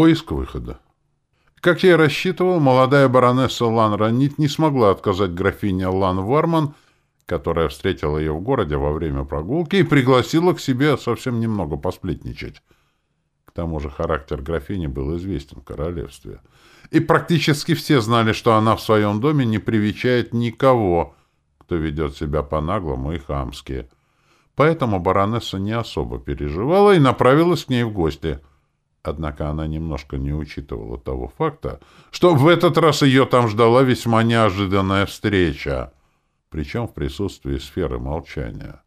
Поиск выхода. Как я и рассчитывал, молодая баронесса Лан Ранит не смогла отказать графине Лан Варман, которая встретила ее в городе во время прогулки и пригласила к себе совсем немного посплетничать. К тому же характер графини был известен в королевстве. И практически все знали, что она в своем доме не привечает никого, кто ведет себя по-наглому и хамски. Поэтому баронесса не особо переживала и направилась к ней в гости — Однако она немножко не учитывала того факта, что в этот раз ее там ждала весьма неожиданная встреча, причем в присутствии сферы молчания.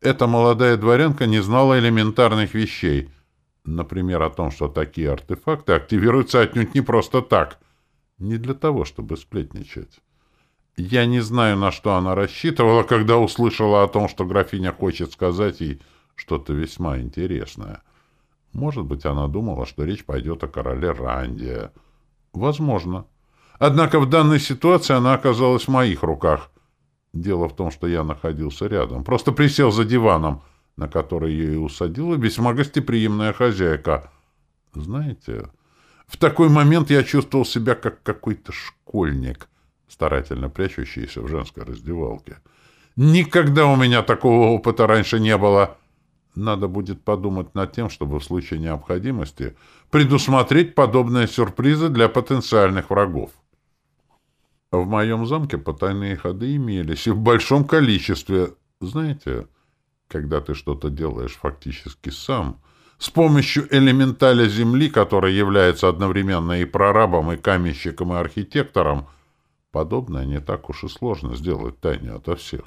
Эта молодая дворянка не знала элементарных вещей, например, о том, что такие артефакты активируются отнюдь не просто так, не для того, чтобы сплетничать. Я не знаю, на что она рассчитывала, когда услышала о том, что графиня хочет сказать ей что-то весьма интересное — может быть, она думала, что речь пойдет о короле Рандия. Возможно. Однако в данной ситуации она оказалась в моих руках. Дело в том, что я находился рядом. Просто присел за диваном, на который ее и усадила весьма гостеприимная хозяйка. Знаете, в такой момент я чувствовал себя как какой-то школьник, старательно прячущийся в женской раздевалке. Никогда у меня такого опыта раньше не было. Надо будет подумать над тем, чтобы в случае необходимости предусмотреть подобные сюрпризы для потенциальных врагов. В моем замке потайные ходы имелись, и в большом количестве. Знаете, когда ты что-то делаешь фактически сам, с помощью элементаля Земли, который является одновременно и прорабом, и каменщиком, и архитектором, подобное не так уж и сложно сделать тайне ото всех.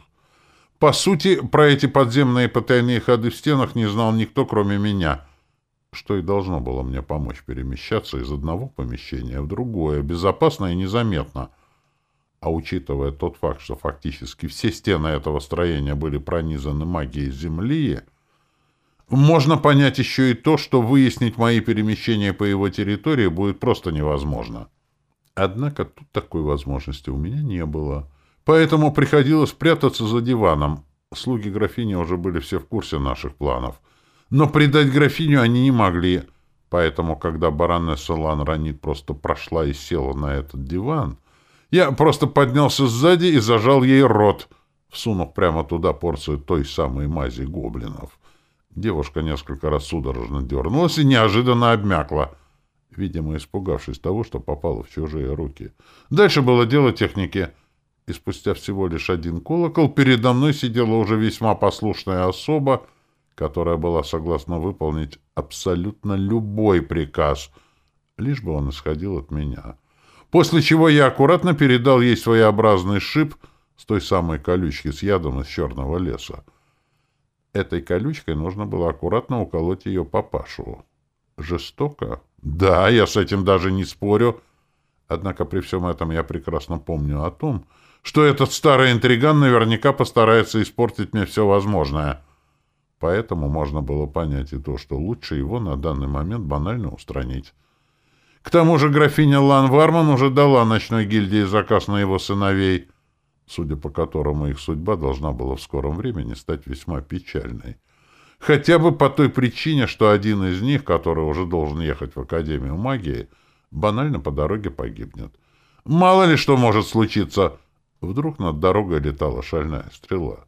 По сути, про эти подземные потайные ходы в стенах не знал никто, кроме меня, что и должно было мне помочь перемещаться из одного помещения в другое, безопасно и незаметно. А учитывая тот факт, что фактически все стены этого строения были пронизаны магией Земли, можно понять еще и то, что выяснить мои перемещения по его территории будет просто невозможно. Однако тут такой возможности у меня не было. Поэтому приходилось прятаться за диваном. Слуги графини уже были все в курсе наших планов. Но предать графиню они не могли. Поэтому, когда баронесса Лан Ранит просто прошла и села на этот диван, я просто поднялся сзади и зажал ей рот, всунув прямо туда порцию той самой мази гоблинов. Девушка несколько раз судорожно дернулась и неожиданно обмякла, видимо, испугавшись того, что попала в чужие руки. Дальше было дело техники — и спустя всего лишь один колокол передо мной сидела уже весьма послушная особа, которая была согласна выполнить абсолютно любой приказ, лишь бы он исходил от меня. После чего я аккуратно передал ей своеобразный шип с той самой колючки с ядом из черного леса. Этой колючкой нужно было аккуратно уколоть ее папашу. Жестоко? Да, я с этим даже не спорю. Однако при всем этом я прекрасно помню о том, что этот старый интриган наверняка постарается испортить мне все возможное. Поэтому можно было понять и то, что лучше его на данный момент банально устранить. К тому же графиня Лан Варман уже дала ночной гильдии заказ на его сыновей, судя по которому их судьба должна была в скором времени стать весьма печальной. Хотя бы по той причине, что один из них, который уже должен ехать в Академию магии, банально по дороге погибнет. Мало ли что может случиться — Вдруг над дорогой летала шальная стрела.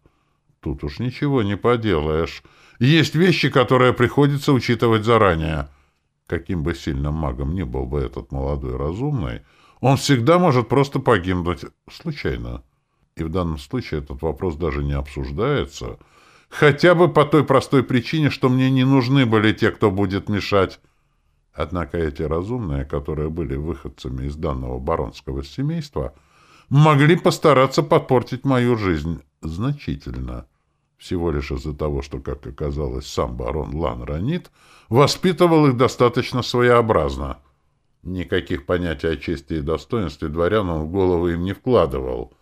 Тут уж ничего не поделаешь. Есть вещи, которые приходится учитывать заранее. Каким бы сильным магом ни был бы этот молодой разумный, он всегда может просто погибнуть случайно. И в данном случае этот вопрос даже не обсуждается, хотя бы по той простой причине, что мне не нужны были те, кто будет мешать. Однако эти разумные, которые были выходцами из данного баронского семейства — могли постараться подпортить мою жизнь значительно. Всего лишь из-за того, что, как оказалось, сам барон Лан Ранит воспитывал их достаточно своеобразно. Никаких понятий о чести и достоинстве дворян он в голову им не вкладывал.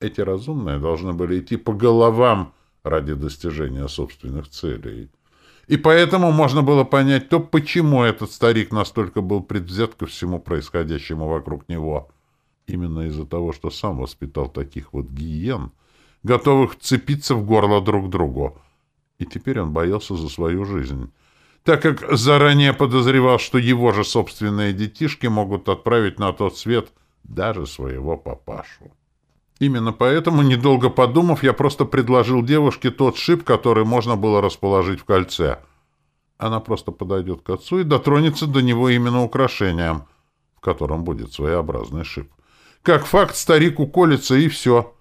Эти разумные должны были идти по головам ради достижения собственных целей. И поэтому можно было понять то, почему этот старик настолько был предвзят ко всему происходящему вокруг него — Именно из-за того, что сам воспитал таких вот гиен, готовых вцепиться в горло друг другу. И теперь он боялся за свою жизнь. так как заранее подозревал, что его же собственные детишки могут отправить на тот свет даже своего папашу. Именно поэтому, недолго подумав, я просто предложил девушке тот шип, который можно было расположить в кольце. Она просто подойдет к отцу и дотронется до него именно украшением, в котором будет своеобразный шип. Как факт, старик уколется, и все.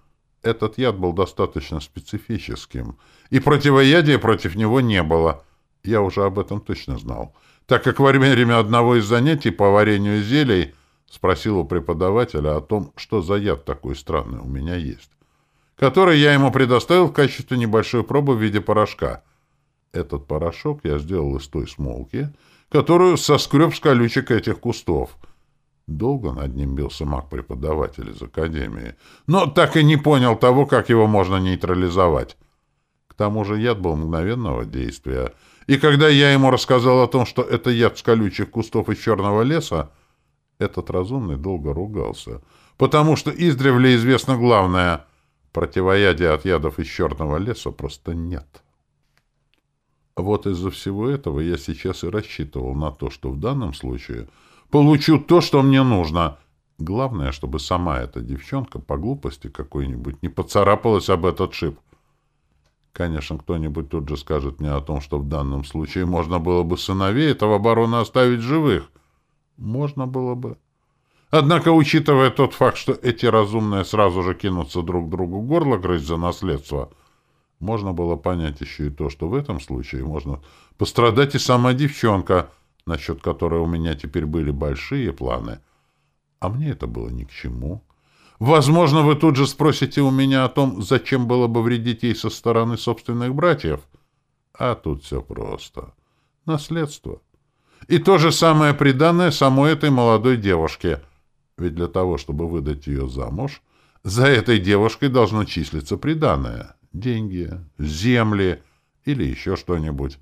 Этот яд был достаточно специфическим, и противоядия против него не было. Я уже об этом точно знал, так как во время одного из занятий по варенью зелий Спросил у преподавателя о том, что за яд такой странный у меня есть, который я ему предоставил в качестве небольшой пробы в виде порошка. Этот порошок я сделал из той смолки, которую соскреб с колючек этих кустов. Долго над ним бился маг-преподаватель из академии, но так и не понял того, как его можно нейтрализовать. К тому же яд был мгновенного действия, и когда я ему рассказал о том, что это яд с колючих кустов из черного леса, этот разумный долго ругался, потому что издревле известно главное — противоядия от ядов из черного леса просто нет. Вот из-за всего этого я сейчас и рассчитывал на то, что в данном случае получу то, что мне нужно. Главное, чтобы сама эта девчонка по глупости какой-нибудь не поцарапалась об этот шип. Конечно, кто-нибудь тут же скажет мне о том, что в данном случае можно было бы сыновей этого барона оставить живых. Можно было бы. Однако, учитывая тот факт, что эти разумные сразу же кинутся друг другу горло грызть за наследство, можно было понять еще и то, что в этом случае можно пострадать и сама девчонка, насчет которой у меня теперь были большие планы. А мне это было ни к чему. Возможно, вы тут же спросите у меня о том, зачем было бы вредить ей со стороны собственных братьев. А тут все просто. Наследство. И то же самое приданное самой этой молодой девушке. Ведь для того, чтобы выдать ее замуж, за этой девушкой должно числиться приданное. Деньги, земли или еще что-нибудь.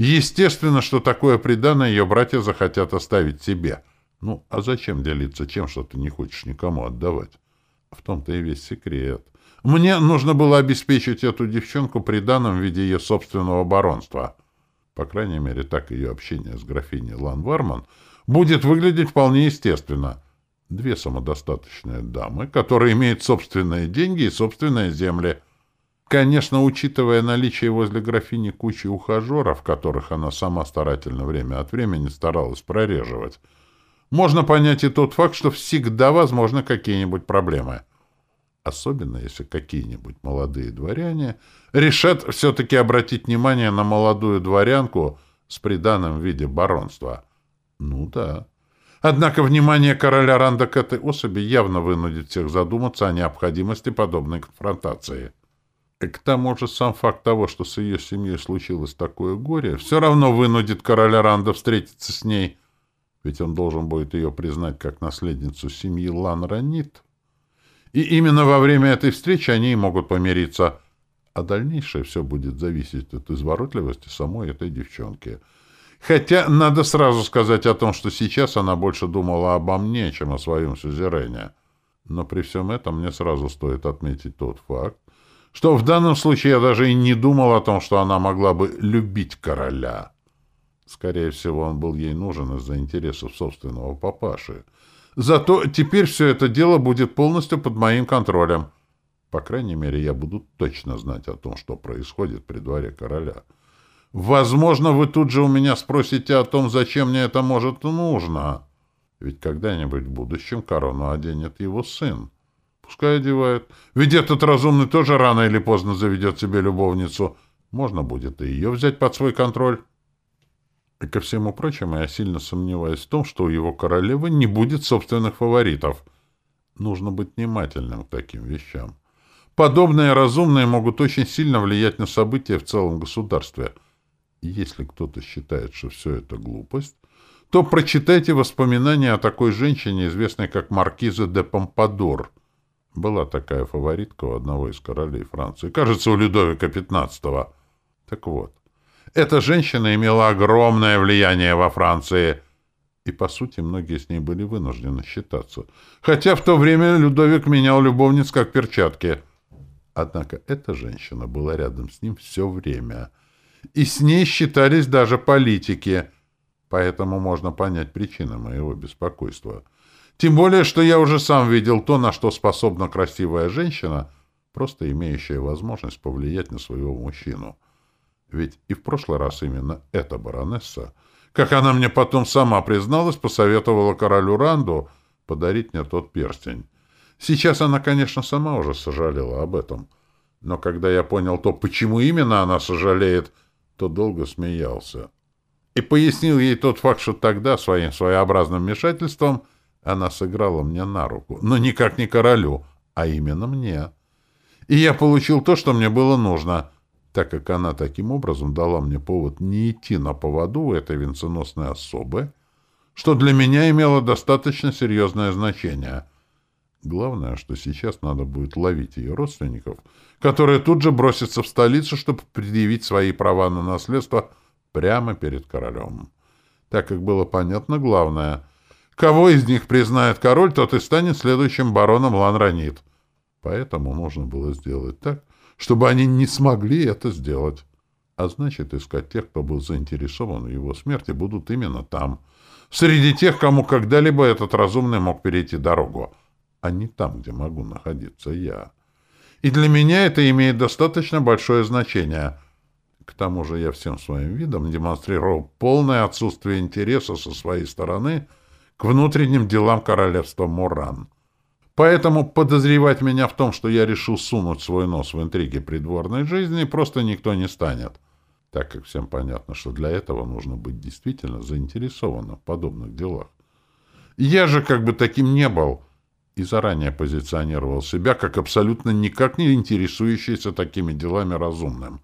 Естественно, что такое приданное ее братья захотят оставить себе. Ну, а зачем делиться тем, что ты не хочешь никому отдавать? В том-то и весь секрет. Мне нужно было обеспечить эту девчонку приданным в виде ее собственного баронства — по крайней мере, так ее общение с графиней Лан Варман будет выглядеть вполне естественно. Две самодостаточные дамы, которые имеют собственные деньги и собственные земли. Конечно, учитывая наличие возле графини кучи ухажеров, которых она сама старательно время от времени старалась прореживать, можно понять и тот факт, что всегда возможны какие-нибудь проблемы особенно если какие-нибудь молодые дворяне решат все-таки обратить внимание на молодую дворянку с приданным в виде баронства. Ну да. Однако внимание короля Ранда к этой особи явно вынудит всех задуматься о необходимости подобной конфронтации. И к тому же сам факт того, что с ее семьей случилось такое горе, все равно вынудит короля Ранда встретиться с ней, ведь он должен будет ее признать как наследницу семьи Лан Ранит. И именно во время этой встречи они и могут помириться. А дальнейшее все будет зависеть от изворотливости самой этой девчонки. Хотя надо сразу сказать о том, что сейчас она больше думала обо мне, чем о своем сюзерене. Но при всем этом мне сразу стоит отметить тот факт, что в данном случае я даже и не думал о том, что она могла бы любить короля. Скорее всего, он был ей нужен из-за интересов собственного папаши — Зато теперь все это дело будет полностью под моим контролем. По крайней мере, я буду точно знать о том, что происходит при дворе короля. Возможно, вы тут же у меня спросите о том, зачем мне это может нужно. Ведь когда-нибудь в будущем корону оденет его сын. Пускай одевает. Ведь этот разумный тоже рано или поздно заведет себе любовницу. Можно будет и ее взять под свой контроль. И ко всему прочему, я сильно сомневаюсь в том, что у его королевы не будет собственных фаворитов. Нужно быть внимательным к таким вещам. Подобные разумные могут очень сильно влиять на события в целом государстве. Если кто-то считает, что все это глупость, то прочитайте воспоминания о такой женщине, известной как Маркиза де Помпадур. Была такая фаворитка у одного из королей Франции. Кажется, у Людовика XV. Так вот, эта женщина имела огромное влияние во Франции, и, по сути, многие с ней были вынуждены считаться. Хотя в то время Людовик менял любовниц как перчатки. Однако эта женщина была рядом с ним все время. и с ней считались даже политики, поэтому можно понять причины моего беспокойства. Тем более, что я уже сам видел то, на что способна красивая женщина, просто имеющая возможность повлиять на своего мужчину. Ведь и в прошлый раз именно эта баронесса, как она мне потом сама призналась, посоветовала королю Ранду подарить мне тот перстень. Сейчас она, конечно, сама уже сожалела об этом. Но когда я понял то, почему именно она сожалеет, то долго смеялся. И пояснил ей тот факт, что тогда своим своеобразным вмешательством она сыграла мне на руку. Но никак не королю, а именно мне. И я получил то, что мне было нужно, так как она таким образом дала мне повод не идти на поводу у этой венценосной особы, что для меня имело достаточно серьезное значение. Главное, что сейчас надо будет ловить ее родственников, которые тут же бросятся в столицу, чтобы предъявить свои права на наследство прямо перед королем. Так как было понятно главное, кого из них признает король, тот и станет следующим бароном Ланранит. Поэтому нужно было сделать так, чтобы они не смогли это сделать. А значит, искать тех, кто был заинтересован в его смерти, будут именно там, среди тех, кому когда-либо этот разумный мог перейти дорогу а не там, где могу находиться я. И для меня это имеет достаточно большое значение. К тому же я всем своим видом демонстрировал полное отсутствие интереса со своей стороны к внутренним делам королевства Муран. Поэтому подозревать меня в том, что я решил сунуть свой нос в интриги придворной жизни, просто никто не станет, так как всем понятно, что для этого нужно быть действительно заинтересованным в подобных делах. Я же как бы таким не был — и заранее позиционировал себя как абсолютно никак не интересующийся такими делами разумным.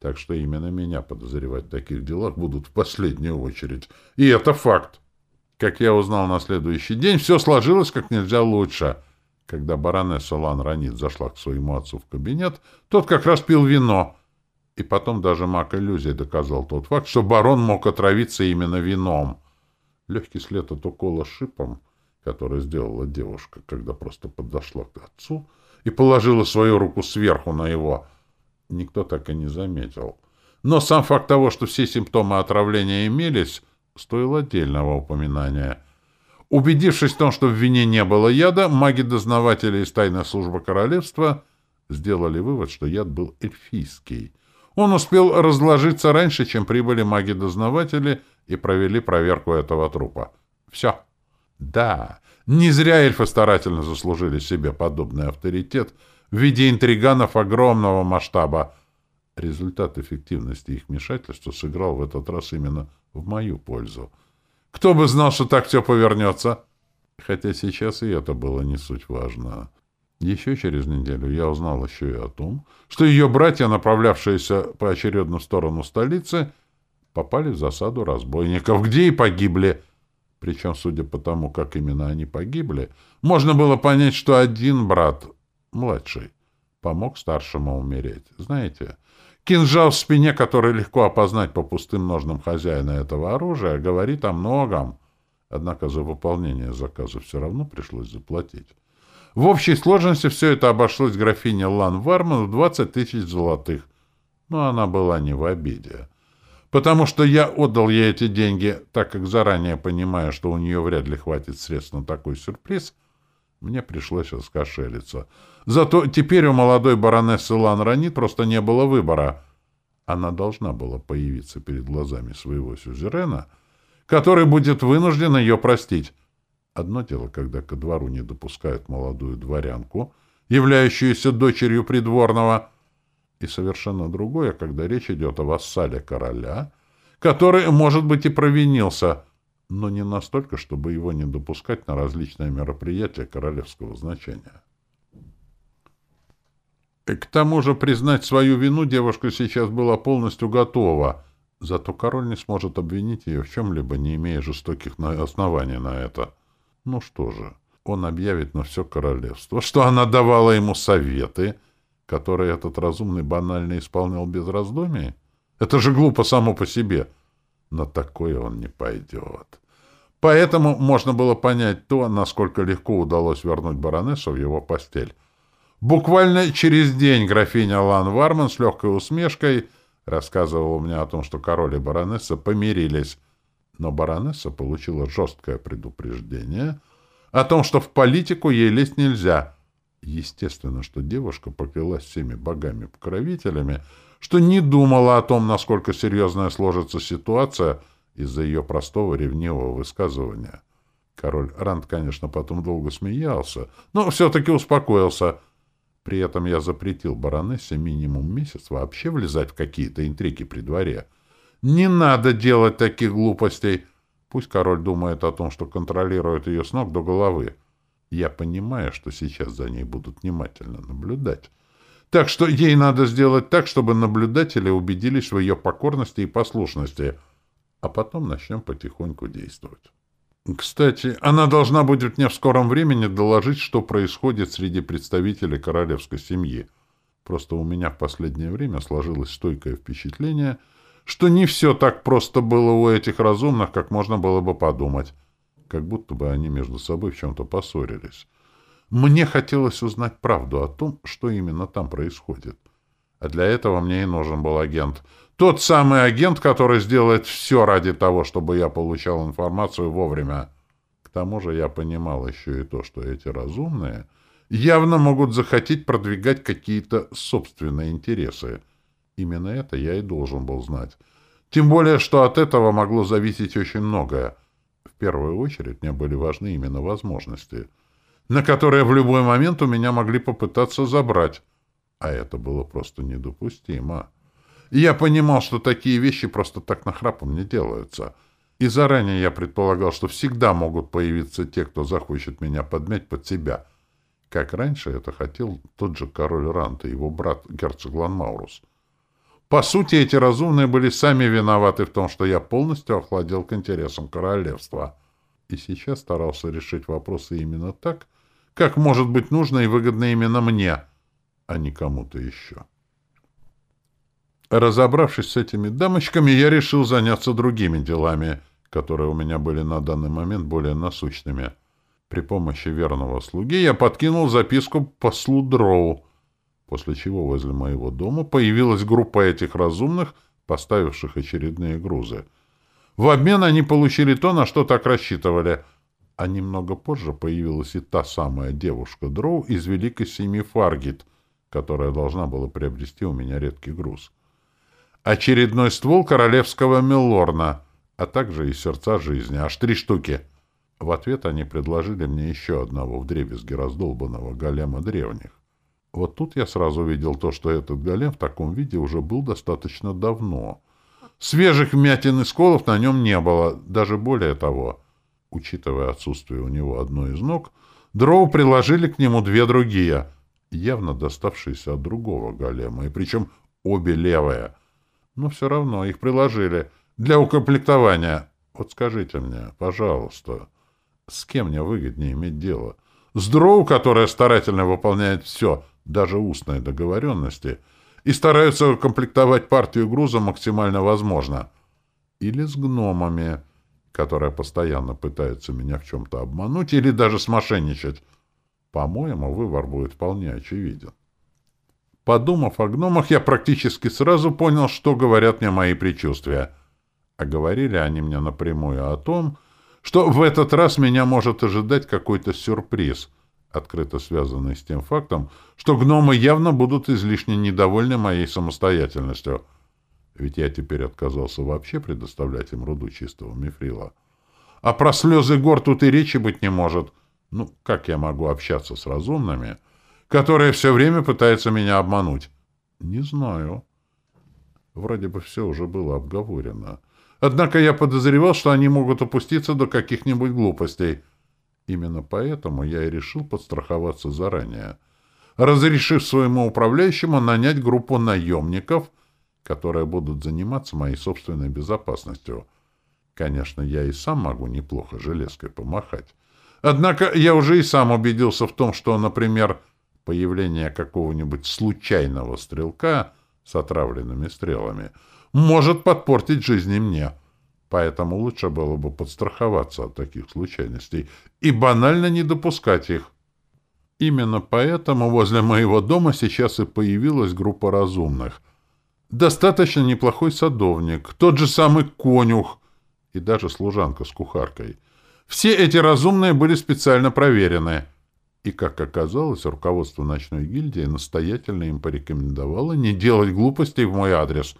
Так что именно меня подозревать в таких делах будут в последнюю очередь. И это факт. Как я узнал на следующий день, все сложилось как нельзя лучше. Когда баронесса Лан Ранит зашла к своему отцу в кабинет, тот как раз пил вино. И потом даже маг иллюзий доказал тот факт, что барон мог отравиться именно вином. Легкий след от укола шипом — которое сделала девушка, когда просто подошла к отцу и положила свою руку сверху на его, никто так и не заметил. Но сам факт того, что все симптомы отравления имелись, стоил отдельного упоминания. Убедившись в том, что в вине не было яда, маги-дознаватели из тайной службы королевства сделали вывод, что яд был эльфийский. Он успел разложиться раньше, чем прибыли маги-дознаватели и провели проверку этого трупа. Все. Да, не зря эльфы старательно заслужили себе подобный авторитет в виде интриганов огромного масштаба. Результат эффективности их вмешательства сыграл в этот раз именно в мою пользу. Кто бы знал, что так все повернется? Хотя сейчас и это было не суть важно. Еще через неделю я узнал еще и о том, что ее братья, направлявшиеся поочередно в сторону столицы, попали в засаду разбойников, где и погибли — причем, судя по тому, как именно они погибли, можно было понять, что один брат, младший, помог старшему умереть. Знаете, кинжал в спине, который легко опознать по пустым ножным хозяина этого оружия, говорит о многом. Однако за выполнение заказа все равно пришлось заплатить. В общей сложности все это обошлось графине Лан Варман в 20 тысяч золотых. Но она была не в обиде потому что я отдал ей эти деньги, так как заранее понимая, что у нее вряд ли хватит средств на такой сюрприз, мне пришлось раскошелиться. Зато теперь у молодой баронессы Лан Рани просто не было выбора. Она должна была появиться перед глазами своего сюзерена, который будет вынужден ее простить. Одно дело, когда ко двору не допускают молодую дворянку, являющуюся дочерью придворного, и совершенно другое, когда речь идет о вассале короля, который, может быть, и провинился, но не настолько, чтобы его не допускать на различные мероприятия королевского значения. И к тому же признать свою вину девушка сейчас была полностью готова, зато король не сможет обвинить ее в чем-либо, не имея жестоких оснований на это. Ну что же, он объявит на все королевство, что она давала ему советы — который этот разумный банально исполнял без раздумий? Это же глупо само по себе. На такое он не пойдет. Поэтому можно было понять то, насколько легко удалось вернуть баронессу в его постель. Буквально через день графиня Лан Варман с легкой усмешкой рассказывал мне о том, что король и баронесса помирились, но баронесса получила жесткое предупреждение о том, что в политику ей лезть нельзя. Естественно, что девушка поклялась всеми богами-покровителями, что не думала о том, насколько серьезная сложится ситуация из-за ее простого ревнивого высказывания. Король Ранд, конечно, потом долго смеялся, но все-таки успокоился. При этом я запретил баронессе минимум месяц вообще влезать в какие-то интриги при дворе — не надо делать таких глупостей. Пусть король думает о том, что контролирует ее с ног до головы. Я понимаю, что сейчас за ней будут внимательно наблюдать. Так что ей надо сделать так, чтобы наблюдатели убедились в ее покорности и послушности. А потом начнем потихоньку действовать. Кстати, она должна будет мне в скором времени доложить, что происходит среди представителей королевской семьи. Просто у меня в последнее время сложилось стойкое впечатление — что не все так просто было у этих разумных, как можно было бы подумать. Как будто бы они между собой в чем-то поссорились. Мне хотелось узнать правду о том, что именно там происходит. А для этого мне и нужен был агент. Тот самый агент, который сделает все ради того, чтобы я получал информацию вовремя. К тому же я понимал еще и то, что эти разумные явно могут захотеть продвигать какие-то собственные интересы — Именно это я и должен был знать. Тем более, что от этого могло зависеть очень многое. В первую очередь мне были важны именно возможности, на которые в любой момент у меня могли попытаться забрать. А это было просто недопустимо. И я понимал, что такие вещи просто так нахрапом не делаются. И заранее я предполагал, что всегда могут появиться те, кто захочет меня подмять под себя. Как раньше это хотел тот же король Рант и его брат герцог Ланмаурус. По сути, эти разумные были сами виноваты в том, что я полностью охладел к интересам королевства. И сейчас старался решить вопросы именно так, как может быть нужно и выгодно именно мне, а не кому-то еще. Разобравшись с этими дамочками, я решил заняться другими делами, которые у меня были на данный момент более насущными. При помощи верного слуги я подкинул записку послу Дроу, после чего возле моего дома появилась группа этих разумных, поставивших очередные грузы. В обмен они получили то, на что так рассчитывали. А немного позже появилась и та самая девушка Дроу из великой семьи Фаргит, которая должна была приобрести у меня редкий груз. Очередной ствол королевского Мелорна, а также и сердца жизни, аж три штуки. В ответ они предложили мне еще одного вдребезги раздолбанного голема древних. Вот тут я сразу увидел то, что этот голем в таком виде уже был достаточно давно. Свежих вмятин и сколов на нем не было, даже более того. Учитывая отсутствие у него одной из ног, дроу приложили к нему две другие, явно доставшиеся от другого голема, и причем обе левые. Но все равно их приложили для укомплектования. Вот скажите мне, пожалуйста, с кем мне выгоднее иметь дело? С дроу, которая старательно выполняет все — даже устной договоренности, и стараются комплектовать партию груза максимально возможно. Или с гномами, которые постоянно пытаются меня в чем-то обмануть или даже смошенничать. По-моему, выбор будет вполне очевиден. Подумав о гномах, я практически сразу понял, что говорят мне мои предчувствия. А говорили они мне напрямую о том, что в этот раз меня может ожидать какой-то сюрприз — открыто связанный с тем фактом, что гномы явно будут излишне недовольны моей самостоятельностью. Ведь я теперь отказался вообще предоставлять им руду чистого мифрила. А про слезы гор тут и речи быть не может. Ну, как я могу общаться с разумными, которые все время пытаются меня обмануть? Не знаю. Вроде бы все уже было обговорено. Однако я подозревал, что они могут опуститься до каких-нибудь глупостей — Именно поэтому я и решил подстраховаться заранее, разрешив своему управляющему нанять группу наемников, которые будут заниматься моей собственной безопасностью. Конечно, я и сам могу неплохо железкой помахать. Однако я уже и сам убедился в том, что, например, появление какого-нибудь случайного стрелка с отравленными стрелами может подпортить жизнь и мне. Поэтому лучше было бы подстраховаться от таких случайностей и банально не допускать их. Именно поэтому возле моего дома сейчас и появилась группа разумных. достаточно неплохой садовник, тот же самый конюх и даже служанка с кухаркой. Все эти разумные были специально проверены. И, как оказалось, руководство ночной гильдии настоятельно им порекомендовало не делать глупостей в мой адрес.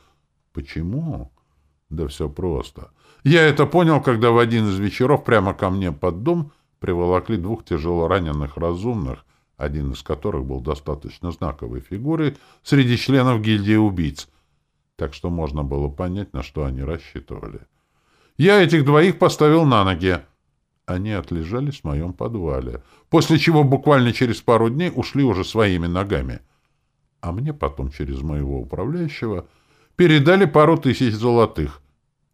Почему? Да все просто. Я это понял, когда в один из вечеров прямо ко мне под дом приволокли двух тяжело раненых разумных, один из которых был достаточно знаковой фигурой среди членов гильдии убийц, так что можно было понять, на что они рассчитывали. Я этих двоих поставил на ноги. Они отлежались в моем подвале, после чего буквально через пару дней ушли уже своими ногами. А мне потом через моего управляющего передали пару тысяч золотых.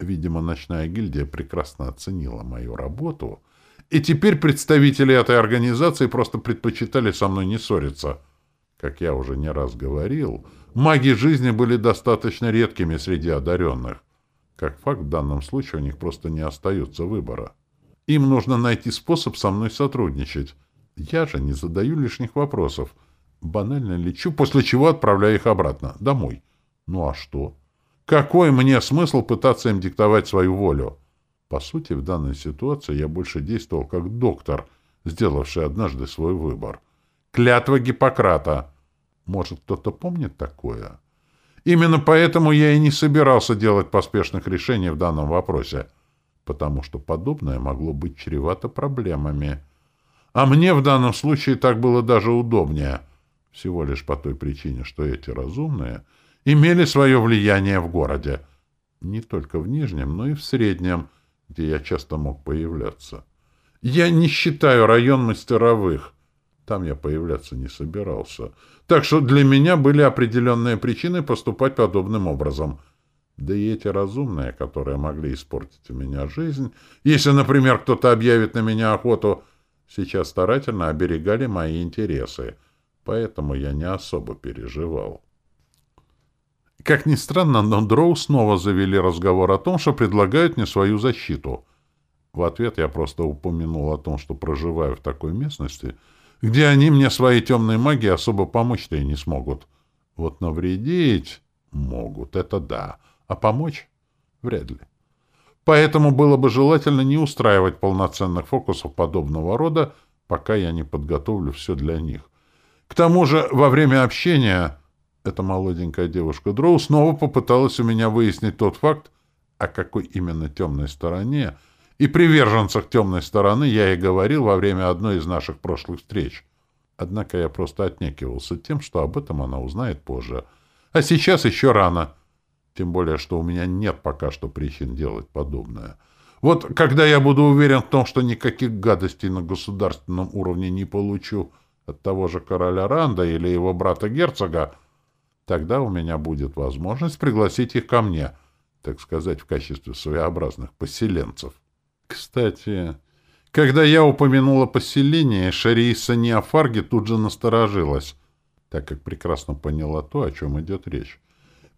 Видимо, ночная гильдия прекрасно оценила мою работу — и теперь представители этой организации просто предпочитали со мной не ссориться. Как я уже не раз говорил, маги жизни были достаточно редкими среди одаренных. Как факт, в данном случае у них просто не остается выбора. Им нужно найти способ со мной сотрудничать. Я же не задаю лишних вопросов. Банально лечу, после чего отправляю их обратно, домой. Ну а что? Какой мне смысл пытаться им диктовать свою волю? По сути, в данной ситуации я больше действовал как доктор, сделавший однажды свой выбор. Клятва Гиппократа. Может, кто-то помнит такое? Именно поэтому я и не собирался делать поспешных решений в данном вопросе, потому что подобное могло быть чревато проблемами. А мне в данном случае так было даже удобнее, всего лишь по той причине, что эти разумные имели свое влияние в городе. Не только в Нижнем, но и в Среднем, где я часто мог появляться. Я не считаю район мастеровых. Там я появляться не собирался. Так что для меня были определенные причины поступать подобным образом. Да и эти разумные, которые могли испортить у меня жизнь, если, например, кто-то объявит на меня охоту, сейчас старательно оберегали мои интересы. Поэтому я не особо переживал. Как ни странно, но Дроу снова завели разговор о том, что предлагают мне свою защиту. В ответ я просто упомянул о том, что проживаю в такой местности, где они мне своей темной магией особо помочь-то и не смогут. Вот навредить могут, это да, а помочь — вряд ли. Поэтому было бы желательно не устраивать полноценных фокусов подобного рода, пока я не подготовлю все для них. К тому же во время общения эта молоденькая девушка Дроу снова попыталась у меня выяснить тот факт, о какой именно темной стороне и приверженцах темной стороны я и говорил во время одной из наших прошлых встреч. Однако я просто отнекивался тем, что об этом она узнает позже. А сейчас еще рано. Тем более, что у меня нет пока что причин делать подобное. Вот когда я буду уверен в том, что никаких гадостей на государственном уровне не получу от того же короля Ранда или его брата-герцога, Тогда у меня будет возможность пригласить их ко мне, так сказать, в качестве своеобразных поселенцев. Кстати, когда я упомянула поселение, Шариса Неофарги тут же насторожилась, так как прекрасно поняла то, о чем идет речь.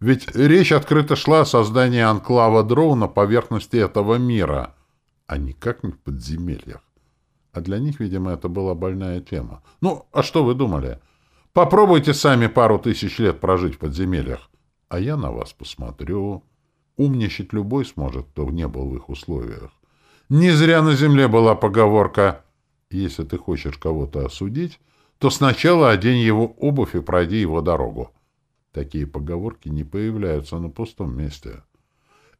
Ведь речь открыто шла о создании анклава Дроу на поверхности этого мира, а никак не в подземельях. А для них, видимо, это была больная тема. Ну, а что вы думали? — Попробуйте сами пару тысяч лет прожить в подземельях, а я на вас посмотрю. Умничать любой сможет, кто не был в их условиях. Не зря на земле была поговорка «Если ты хочешь кого-то осудить, то сначала одень его обувь и пройди его дорогу». Такие поговорки не появляются на пустом месте.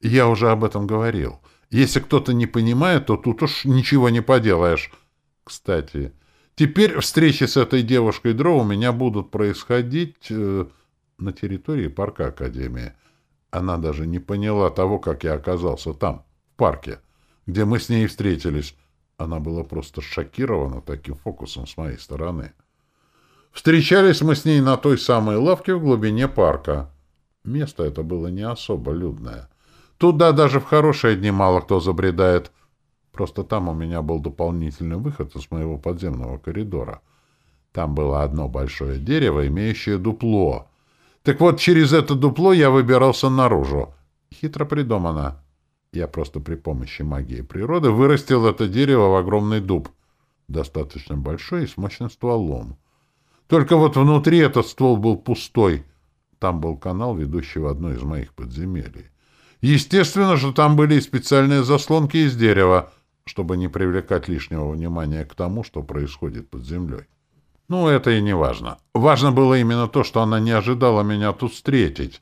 Я уже об этом говорил. Если кто-то не понимает, то тут уж ничего не поделаешь. Кстати, Теперь встречи с этой девушкой Дро у меня будут происходить э, на территории парка Академии. Она даже не поняла того, как я оказался там, в парке, где мы с ней встретились. Она была просто шокирована таким фокусом с моей стороны. Встречались мы с ней на той самой лавке в глубине парка. Место это было не особо людное. Туда даже в хорошие дни мало кто забредает — Просто там у меня был дополнительный выход из моего подземного коридора. Там было одно большое дерево, имеющее дупло. Так вот, через это дупло я выбирался наружу. Хитро придумано. Я просто при помощи магии природы вырастил это дерево в огромный дуб, достаточно большой и с мощным стволом. Только вот внутри этот ствол был пустой. Там был канал, ведущий в одно из моих подземелий. Естественно, что там были и специальные заслонки из дерева, чтобы не привлекать лишнего внимания к тому, что происходит под землей. Ну, это и не важно. Важно было именно то, что она не ожидала меня тут встретить.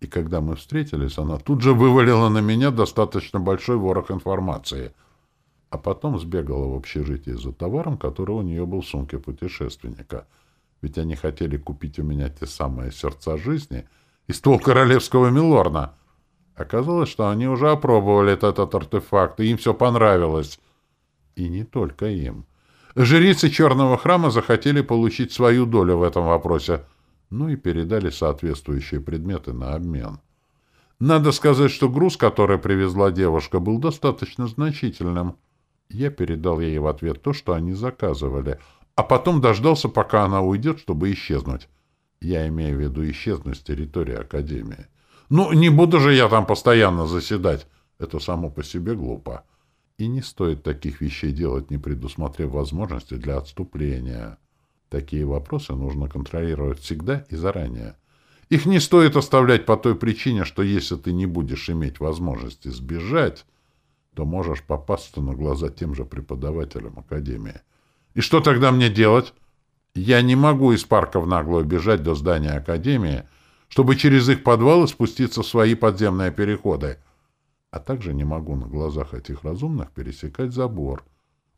И когда мы встретились, она тут же вывалила на меня достаточно большой ворох информации. А потом сбегала в общежитие за товаром, который у нее был в сумке путешественника. Ведь они хотели купить у меня те самые сердца жизни и ствол королевского милорна — Оказалось, что они уже опробовали этот, артефакт, и им все понравилось. И не только им. Жрицы Черного храма захотели получить свою долю в этом вопросе, ну и передали соответствующие предметы на обмен. Надо сказать, что груз, который привезла девушка, был достаточно значительным. Я передал ей в ответ то, что они заказывали, а потом дождался, пока она уйдет, чтобы исчезнуть. Я имею в виду исчезнуть с территории Академии. Ну, не буду же я там постоянно заседать. Это само по себе глупо. И не стоит таких вещей делать, не предусмотрев возможности для отступления. Такие вопросы нужно контролировать всегда и заранее. Их не стоит оставлять по той причине, что если ты не будешь иметь возможности сбежать, то можешь попасться на глаза тем же преподавателям Академии. И что тогда мне делать? Я не могу из парка в наглую бежать до здания Академии, чтобы через их подвалы спуститься в свои подземные переходы. А также не могу на глазах этих разумных пересекать забор.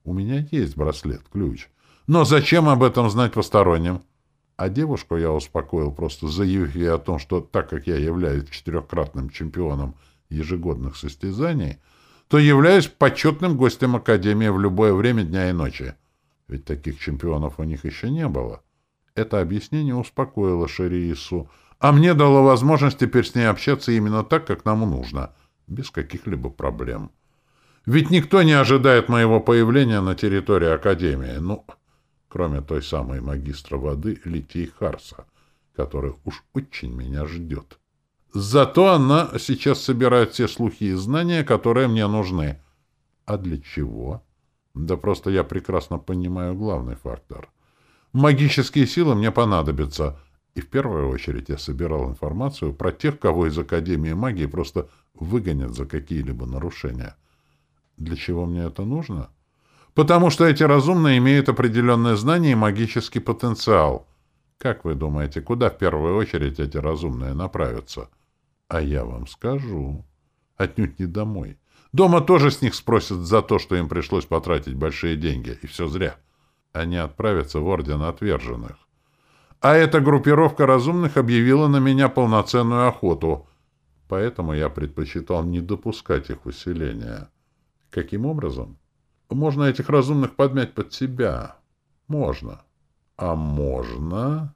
У меня есть браслет-ключ. Но зачем об этом знать посторонним? А девушку я успокоил, просто заявив ей о том, что так как я являюсь четырехкратным чемпионом ежегодных состязаний, то являюсь почетным гостем Академии в любое время дня и ночи. Ведь таких чемпионов у них еще не было. Это объяснение успокоило Шериису, а мне дало возможность теперь с ней общаться именно так, как нам нужно, без каких-либо проблем. Ведь никто не ожидает моего появления на территории Академии, ну, кроме той самой магистра воды Литии Харса, которая уж очень меня ждет. Зато она сейчас собирает все слухи и знания, которые мне нужны. А для чего? Да просто я прекрасно понимаю главный фактор. Магические силы мне понадобятся — и в первую очередь я собирал информацию про тех, кого из Академии магии просто выгонят за какие-либо нарушения. Для чего мне это нужно? Потому что эти разумные имеют определенное знание и магический потенциал. Как вы думаете, куда в первую очередь эти разумные направятся? А я вам скажу. Отнюдь не домой. Дома тоже с них спросят за то, что им пришлось потратить большие деньги, и все зря. Они отправятся в Орден Отверженных. А эта группировка разумных объявила на меня полноценную охоту, поэтому я предпочитал не допускать их усиления. Каким образом? Можно этих разумных подмять под себя. Можно. А можно...